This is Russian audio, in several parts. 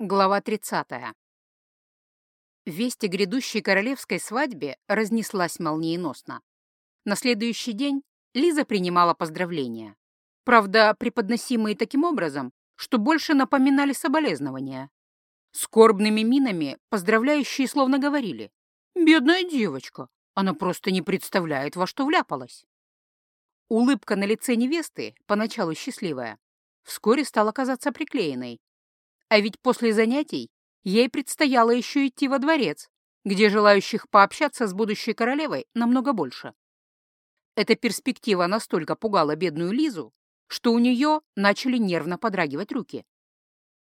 Глава 30. Весть о грядущей королевской свадьбе разнеслась молниеносно. На следующий день Лиза принимала поздравления. Правда, преподносимые таким образом, что больше напоминали соболезнования. Скорбными минами поздравляющие словно говорили «Бедная девочка, она просто не представляет, во что вляпалась». Улыбка на лице невесты, поначалу счастливая, вскоре стала казаться приклеенной, а ведь после занятий ей предстояло еще идти во дворец, где желающих пообщаться с будущей королевой намного больше. Эта перспектива настолько пугала бедную Лизу, что у нее начали нервно подрагивать руки.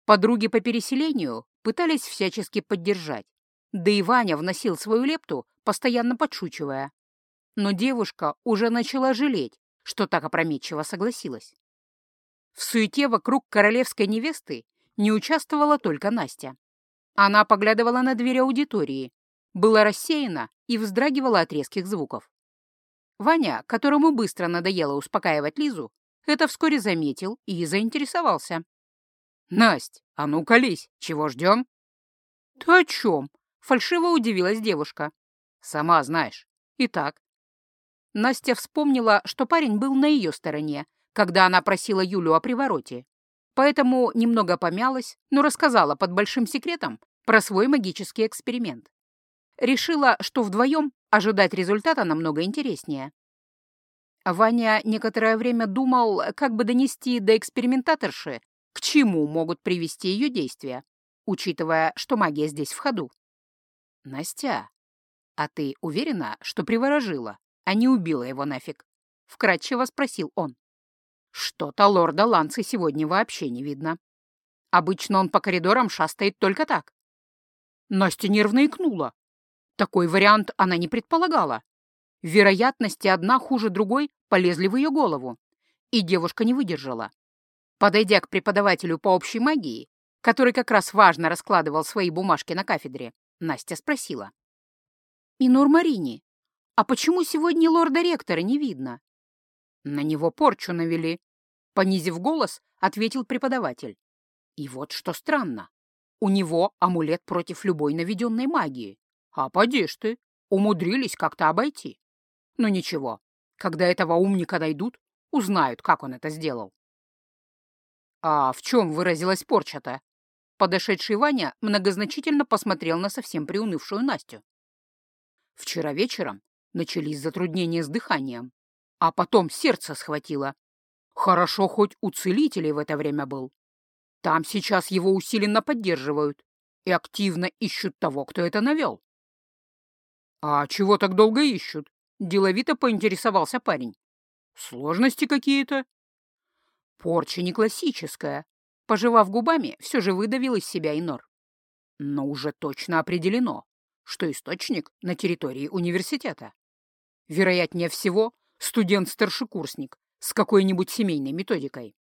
Подруги по переселению пытались всячески поддержать, да и Ваня вносил свою лепту, постоянно подшучивая. Но девушка уже начала жалеть, что так опрометчиво согласилась. В суете вокруг королевской невесты не участвовала только Настя. Она поглядывала на дверь аудитории, была рассеяна и вздрагивала от резких звуков. Ваня, которому быстро надоело успокаивать Лизу, это вскоре заметил и заинтересовался. «Насть, а ну колись, чего ждем?» «Ты о чем?» — фальшиво удивилась девушка. «Сама знаешь. Итак». Настя вспомнила, что парень был на ее стороне, когда она просила Юлю о привороте, поэтому немного помялась, но рассказала под большим секретом про свой магический эксперимент. Решила, что вдвоем ожидать результата намного интереснее. Ваня некоторое время думал, как бы донести до экспериментаторши, к чему могут привести ее действия, учитывая, что магия здесь в ходу. «Настя, а ты уверена, что приворожила, а не убила его нафиг?» — вкратчиво спросил он. Что-то лорда Ланцы сегодня вообще не видно. Обычно он по коридорам шастает только так. Настя нервно икнула. Такой вариант она не предполагала. Вероятности одна хуже другой полезли в ее голову, и девушка не выдержала. Подойдя к преподавателю по общей магии, который как раз важно раскладывал свои бумажки на кафедре, Настя спросила. «Минор Марини, а почему сегодня лорда-ректора не видно?» «На него порчу навели», — понизив голос, ответил преподаватель. «И вот что странно. У него амулет против любой наведенной магии. А поди ж ты, умудрились как-то обойти. Но ничего, когда этого умника найдут, узнают, как он это сделал». «А в чем выразилась порча-то?» Подошедший Ваня многозначительно посмотрел на совсем приунывшую Настю. Вчера вечером начались затруднения с дыханием, а потом сердце схватило. Хорошо, хоть у целителей в это время был. Там сейчас его усиленно поддерживают и активно ищут того, кто это навел. «А чего так долго ищут?» — деловито поинтересовался парень. «Сложности какие-то?» «Порча не классическая», — пожевав губами, все же выдавил из себя Инор. «Но уже точно определено, что источник на территории университета. Вероятнее всего, студент-старшекурсник с какой-нибудь семейной методикой.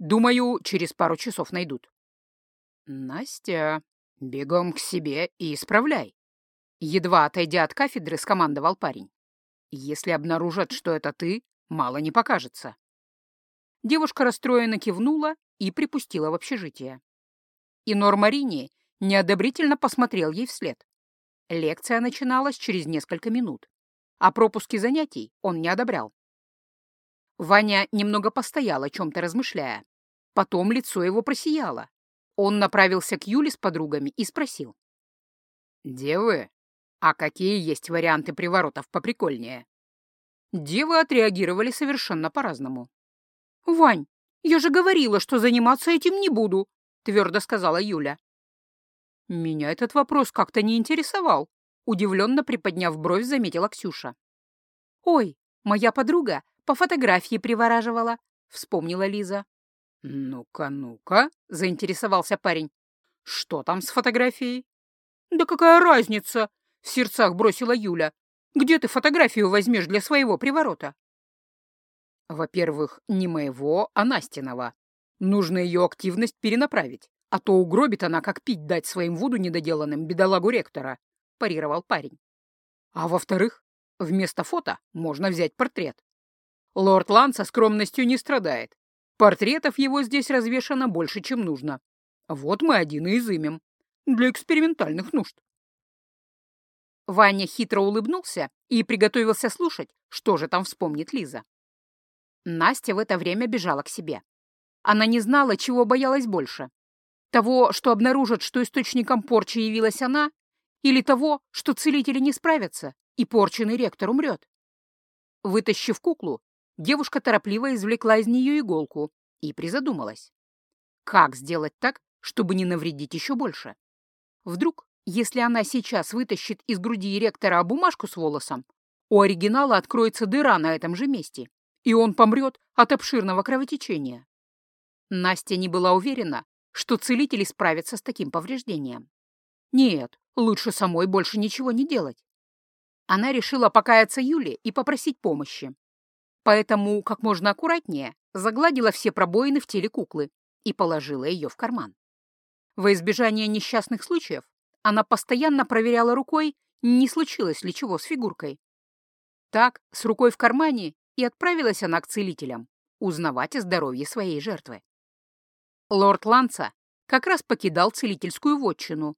Думаю, через пару часов найдут. Настя, бегом к себе и исправляй. Едва отойдя от кафедры, скомандовал парень. Если обнаружат, что это ты, мало не покажется. Девушка расстроенно кивнула и припустила в общежитие. И Нор Марини неодобрительно посмотрел ей вслед. Лекция начиналась через несколько минут а пропуски занятий он не одобрял. Ваня немного постоял, о чем-то размышляя. Потом лицо его просияло. Он направился к Юле с подругами и спросил. «Девы, а какие есть варианты приворотов поприкольнее?» Девы отреагировали совершенно по-разному. «Вань, я же говорила, что заниматься этим не буду», — твердо сказала Юля. Меня этот вопрос как-то не интересовал, Удивленно приподняв бровь, заметила Ксюша. «Ой, моя подруга по фотографии привораживала», — вспомнила Лиза. «Ну-ка, ну-ка», — заинтересовался парень. «Что там с фотографией?» «Да какая разница?» — в сердцах бросила Юля. «Где ты фотографию возьмешь для своего приворота?» «Во-первых, не моего, а Настиного. Нужно ее активность перенаправить, а то угробит она, как пить дать своим вуду недоделанным бедолагу ректора», парировал парень. А во-вторых, вместо фото можно взять портрет. Лорд Ланса скромностью не страдает. Портретов его здесь развешано больше, чем нужно. Вот мы один и изымем. Для экспериментальных нужд. Ваня хитро улыбнулся и приготовился слушать, что же там вспомнит Лиза. Настя в это время бежала к себе. Она не знала, чего боялась больше. Того, что обнаружат, что источником порчи явилась она, или того, что целители не справятся, и порченный ректор умрет. Вытащив куклу, девушка торопливо извлекла из нее иголку и призадумалась. Как сделать так, чтобы не навредить еще больше? Вдруг, если она сейчас вытащит из груди ректора бумажку с волосом, у оригинала откроется дыра на этом же месте, и он помрет от обширного кровотечения. Настя не была уверена, что целители справятся с таким повреждением. Нет, лучше самой больше ничего не делать. Она решила покаяться Юле и попросить помощи. Поэтому, как можно аккуратнее, загладила все пробоины в теле куклы и положила ее в карман. Во избежание несчастных случаев она постоянно проверяла рукой, не случилось ли чего с фигуркой. Так, с рукой в кармане, и отправилась она к целителям, узнавать о здоровье своей жертвы. Лорд Ланца как раз покидал целительскую вотчину,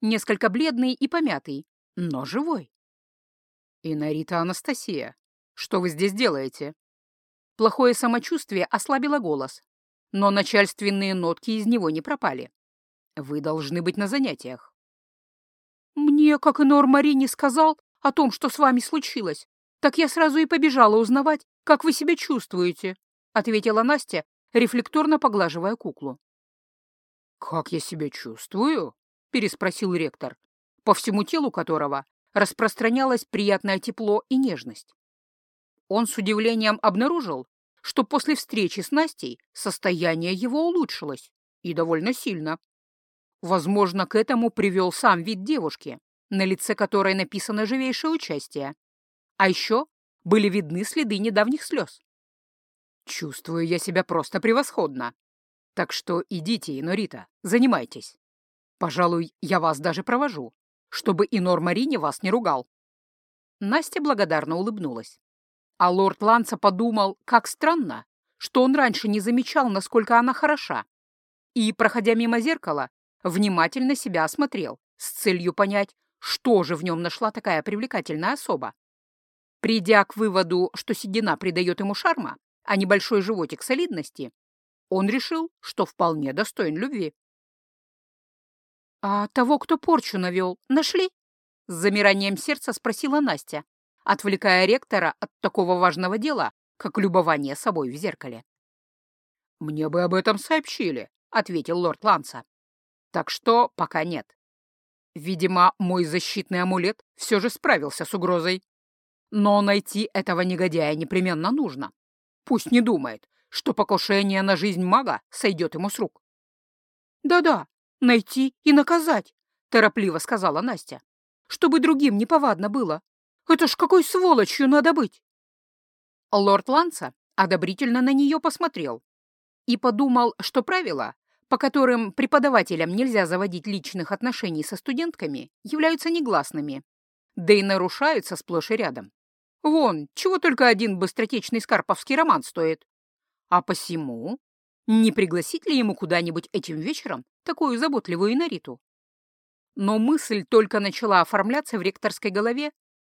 несколько бледный и помятый, но живой. «Инарита Анастасия, что вы здесь делаете?» Плохое самочувствие ослабило голос, но начальственные нотки из него не пропали. «Вы должны быть на занятиях». «Мне, как и Нор Марини, сказал о том, что с вами случилось, так я сразу и побежала узнавать, как вы себя чувствуете», ответила Настя, рефлекторно поглаживая куклу. «Как я себя чувствую?» — переспросил ректор, по всему телу которого распространялось приятное тепло и нежность. Он с удивлением обнаружил, что после встречи с Настей состояние его улучшилось, и довольно сильно. Возможно, к этому привел сам вид девушки, на лице которой написано живейшее участие. А еще были видны следы недавних слез. Чувствую я себя просто превосходно. Так что идите, Инорита, занимайтесь. Пожалуй, я вас даже провожу чтобы Инор Марине вас не ругал». Настя благодарно улыбнулась. А лорд Ланца подумал, как странно, что он раньше не замечал, насколько она хороша, и, проходя мимо зеркала, внимательно себя осмотрел с целью понять, что же в нем нашла такая привлекательная особа. Придя к выводу, что седина придает ему шарма, а небольшой животик солидности, он решил, что вполне достоин любви. «А того, кто порчу навел, нашли?» С замиранием сердца спросила Настя, отвлекая ректора от такого важного дела, как любование собой в зеркале. «Мне бы об этом сообщили», — ответил лорд Ланса. «Так что пока нет. Видимо, мой защитный амулет все же справился с угрозой. Но найти этого негодяя непременно нужно. Пусть не думает, что покушение на жизнь мага сойдет ему с рук». «Да-да, найти и наказать», — торопливо сказала Настя. «Чтобы другим неповадно было. Это ж какой сволочью надо быть!» Лорд Ланса одобрительно на нее посмотрел и подумал, что правила, по которым преподавателям нельзя заводить личных отношений со студентками, являются негласными, да и нарушаются сплошь и рядом. Вон, чего только один быстротечный скарповский роман стоит. А посему не пригласить ли ему куда-нибудь этим вечером такую заботливую Инариту? Но мысль только начала оформляться в ректорской голове,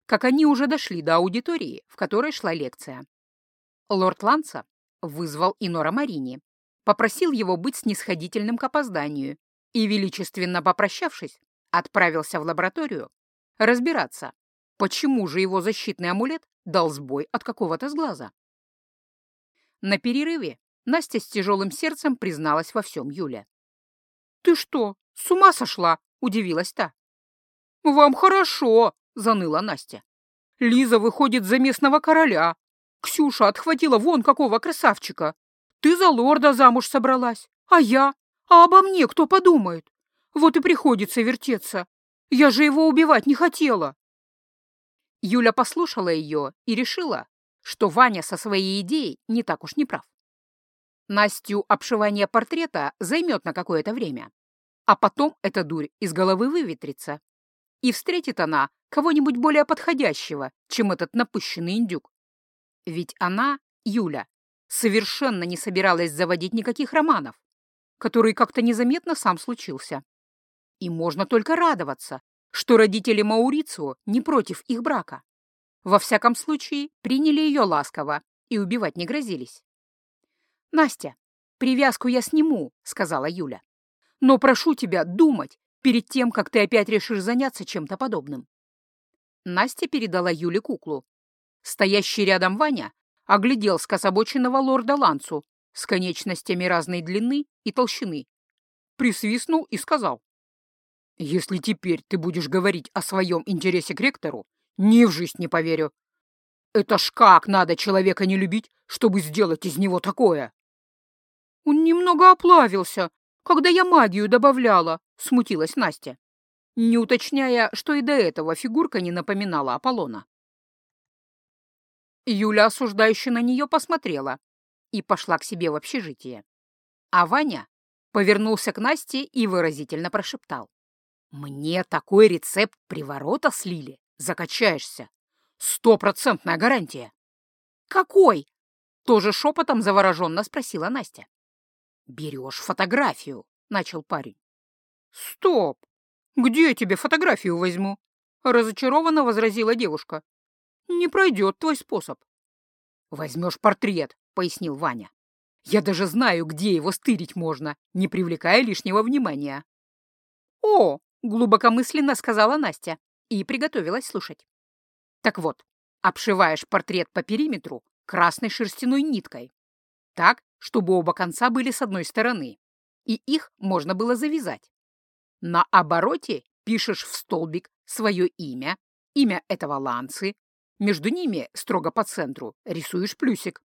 как они уже дошли до аудитории, в которой шла лекция. Лорд Ланса вызвал Инора Марини, попросил его быть снисходительным к опозданию и, величественно попрощавшись, отправился в лабораторию разбираться, почему же его защитный амулет дал сбой от какого-то сглаза. На перерыве Настя с тяжелым сердцем призналась во всем Юле. «Ты что, с ума сошла?» — удивилась та. «Вам хорошо!» — заныла Настя. «Лиза выходит за местного короля. Ксюша отхватила вон какого красавчика. Ты за лорда замуж собралась, а я? А обо мне кто подумает? Вот и приходится вертеться. Я же его убивать не хотела!» Юля послушала ее и решила, что Ваня со своей идеей не так уж не прав. Настю обшивание портрета займет на какое-то время, а потом эта дурь из головы выветрится. И встретит она кого-нибудь более подходящего, чем этот напыщенный индюк. Ведь она, Юля, совершенно не собиралась заводить никаких романов. который как-то незаметно сам случился. И можно только радоваться, что родители Маурицио не против их брака. Во всяком случае, приняли ее ласково и убивать не грозились. «Настя, привязку я сниму», — сказала Юля. «Но прошу тебя думать перед тем, как ты опять решишь заняться чем-то подобным». Настя передала Юле куклу. Стоящий рядом Ваня оглядел скособоченного лорда Ланцу с конечностями разной длины и толщины, присвистнул и сказал. «Если теперь ты будешь говорить о своем интересе к ректору, ни в жизнь не поверю. Это ж как надо человека не любить, чтобы сделать из него такое?» «Он немного оплавился, когда я магию добавляла», — смутилась Настя, не уточняя, что и до этого фигурка не напоминала Аполлона. Юля осуждающе на нее посмотрела и пошла к себе в общежитие. А Ваня повернулся к Насте и выразительно прошептал. «Мне такой рецепт приворота слили, закачаешься. Стопроцентная гарантия». «Какой?» — тоже шепотом завороженно спросила Настя. «Берешь фотографию», — начал парень. «Стоп! Где я тебе фотографию возьму?» — разочарованно возразила девушка. «Не пройдет твой способ». «Возьмешь портрет», — пояснил Ваня. «Я даже знаю, где его стырить можно, не привлекая лишнего внимания». «О!» — глубокомысленно сказала Настя и приготовилась слушать. «Так вот, обшиваешь портрет по периметру красной шерстяной ниткой, так, чтобы оба конца были с одной стороны, и их можно было завязать. На обороте пишешь в столбик свое имя, имя этого ланцы, между ними, строго по центру, рисуешь плюсик.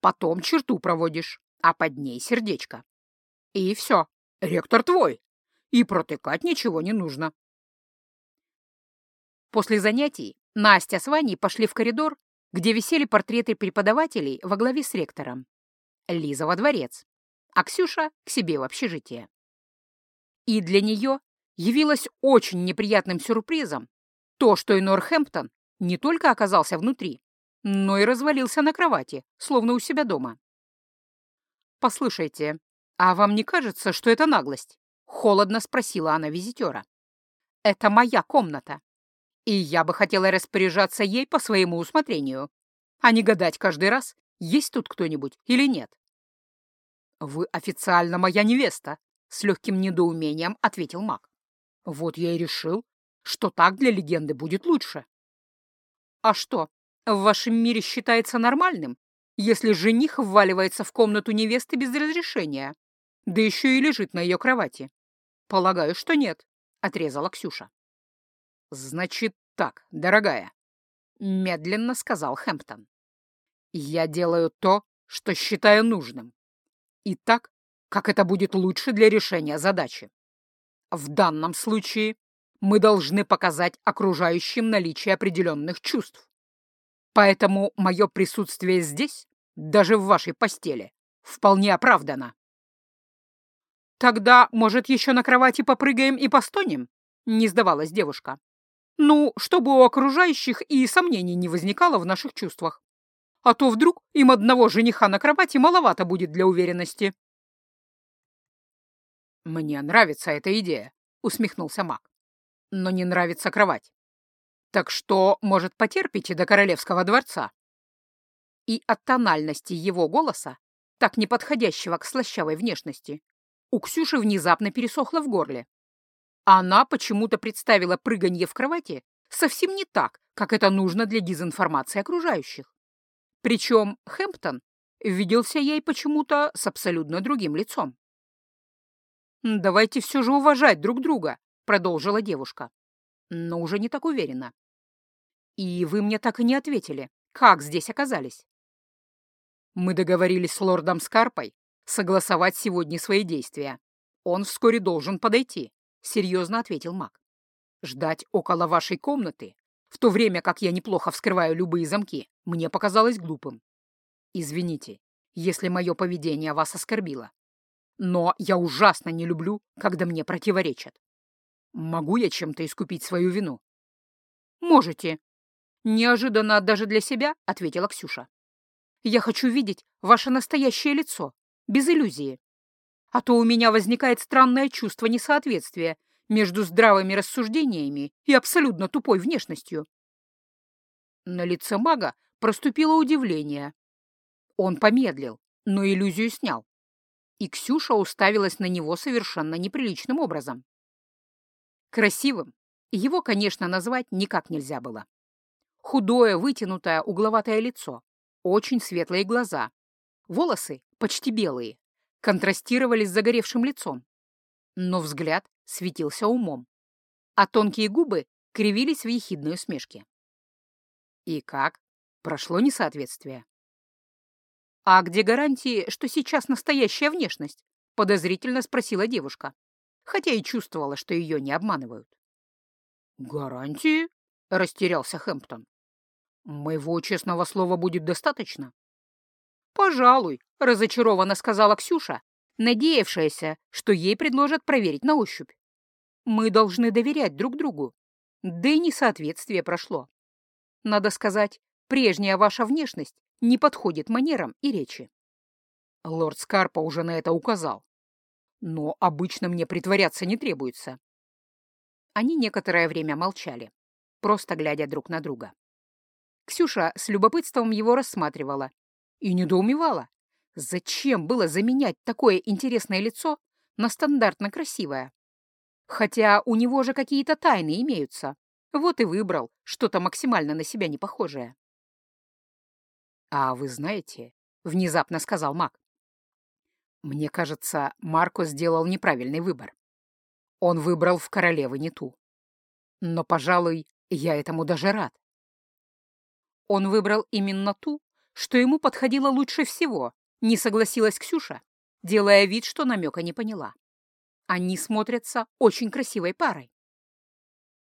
Потом черту проводишь, а под ней сердечко. И все, ректор твой. И протыкать ничего не нужно. После занятий Настя с Ваней пошли в коридор, где висели портреты преподавателей во главе с ректором. Лиза во дворец, а Ксюша к себе в общежитие. И для нее явилось очень неприятным сюрпризом то, что и Норхэмптон не только оказался внутри, но и развалился на кровати, словно у себя дома. «Послушайте, а вам не кажется, что это наглость?» — холодно спросила она визитера. «Это моя комната, и я бы хотела распоряжаться ей по своему усмотрению, а не гадать каждый раз, есть тут кто-нибудь или нет». «Вы официально моя невеста», — с легким недоумением ответил маг. «Вот я и решил, что так для легенды будет лучше». А что, в вашем мире считается нормальным, если жених вваливается в комнату невесты без разрешения, да еще и лежит на ее кровати? Полагаю, что нет, — отрезала Ксюша. Значит так, дорогая, — медленно сказал Хэмптон. Я делаю то, что считаю нужным. И так, как это будет лучше для решения задачи. В данном случае мы должны показать окружающим наличие определенных чувств. Поэтому мое присутствие здесь, даже в вашей постели, вполне оправдано. «Тогда, может, еще на кровати попрыгаем и постонем?» — не сдавалась девушка. «Ну, чтобы у окружающих и сомнений не возникало в наших чувствах. А то вдруг им одного жениха на кровати маловато будет для уверенности». «Мне нравится эта идея», — усмехнулся маг но не нравится кровать. Так что, может, потерпите до королевского дворца?» И от тональности его голоса, так неподходящего к слащавой внешности, у Ксюши внезапно пересохло в горле. Она почему-то представила прыганье в кровати совсем не так, как это нужно для дезинформации окружающих. Причем Хэмптон виделся ей почему-то с абсолютно другим лицом. «Давайте все же уважать друг друга», продолжила девушка, но уже не так уверенно. «И вы мне так и не ответили, как здесь оказались?» «Мы договорились с лордом Скарпой согласовать сегодня свои действия. Он вскоре должен подойти», — серьезно ответил маг. «Ждать около вашей комнаты, в то время как я неплохо вскрываю любые замки, мне показалось глупым. Извините, если мое поведение вас оскорбило. Но я ужасно не люблю, когда мне противоречат. Могу я чем-то искупить свою вину? Можете. Неожиданно даже для себя, ответила Ксюша. Я хочу видеть ваше настоящее лицо, без иллюзии. а то у меня возникает странное чувство несоответствия между здравыми рассуждениями и абсолютно тупой внешностью. На лице мага проступило удивление. Он помедлил, но иллюзию снял. И Ксюша уставилась на него совершенно неприличным образом. Красивым его, конечно, назвать никак нельзя было. Худое, вытянутое, угловатое лицо, очень светлые глаза, волосы почти белые, контрастировали с загоревшим лицом. Но взгляд светился умом, а тонкие губы кривились в ехидной усмешке. И как? Прошло несоответствие. «А где гарантии, что сейчас настоящая внешность?» — подозрительно спросила девушка, хотя и чувствовала, что ее не обманывают. «Гарантии?» — растерялся Хэмптон. «Моего честного слова будет достаточно?» «Пожалуй», — разочарованно сказала Ксюша, надеявшаяся, что ей предложат проверить на ощупь. «Мы должны доверять друг другу. Да и несоответствие прошло. Надо сказать, прежняя ваша внешность не подходит манерам и речи». Лорд Скарпа уже на это указал. «Но обычно мне притворяться не требуется». Они некоторое время молчали, просто глядя друг на друга. Ксюша с любопытством его рассматривала и недоумевала, зачем было заменять такое интересное лицо на стандартно красивое. Хотя у него же какие-то тайны имеются, вот и выбрал что-то максимально на себя не похожее. «А вы знаете», — внезапно сказал Мак, «мне кажется, Марко сделал неправильный выбор. Он выбрал в королевы не ту. Но, пожалуй, я этому даже рад. Он выбрал именно ту, что ему подходило лучше всего, не согласилась Ксюша, делая вид, что намека не поняла. Они смотрятся очень красивой парой.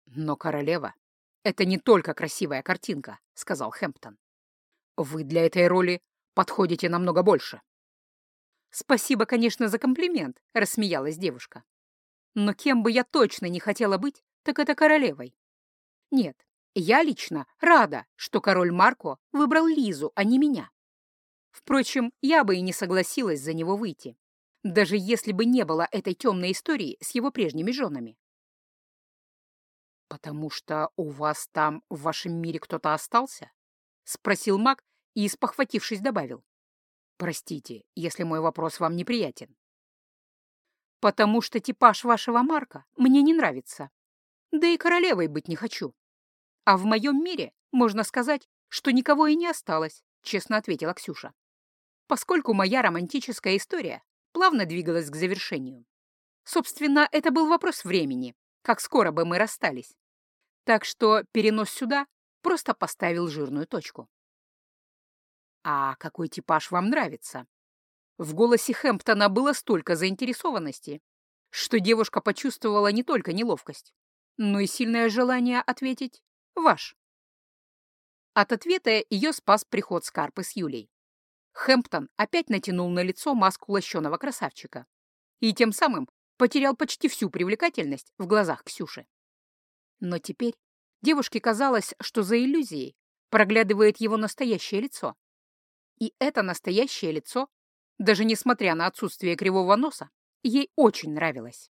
«Но королева — это не только красивая картинка», — сказал Хэмптон. «Вы для этой роли подходите намного больше». «Спасибо, конечно, за комплимент», — рассмеялась девушка. «Но кем бы я точно не хотела быть, так это королевой. Нет, я лично рада, что король Марко выбрал Лизу, а не меня. Впрочем, я бы и не согласилась за него выйти, даже если бы не было этой темной истории с его прежними женами. «Потому что у вас там в вашем мире кто-то остался?» — спросил маг и, спохватившись, добавил. «Простите, если мой вопрос вам неприятен». «Потому что типаж вашего Марка мне не нравится. Да и королевой быть не хочу. А в моем мире, можно сказать, что никого и не осталось, честно ответила Ксюша. Поскольку моя романтическая история плавно двигалась к завершению. Собственно, это был вопрос времени, как скоро бы мы расстались. Так что перенос сюда просто поставил жирную точку. «А какой типаж вам нравится?» В голосе Хэмптона было столько заинтересованности, что девушка почувствовала не только неловкость, но и сильное желание ответить Ваш. От ответа ее спас приход Скарпы с Юлей. Хэмптон опять натянул на лицо маску лощеного красавчика и тем самым потерял почти всю привлекательность в глазах Ксюши. Но теперь девушке казалось, что за иллюзией проглядывает его настоящее лицо. И это настоящее лицо, даже несмотря на отсутствие кривого носа, ей очень нравилось.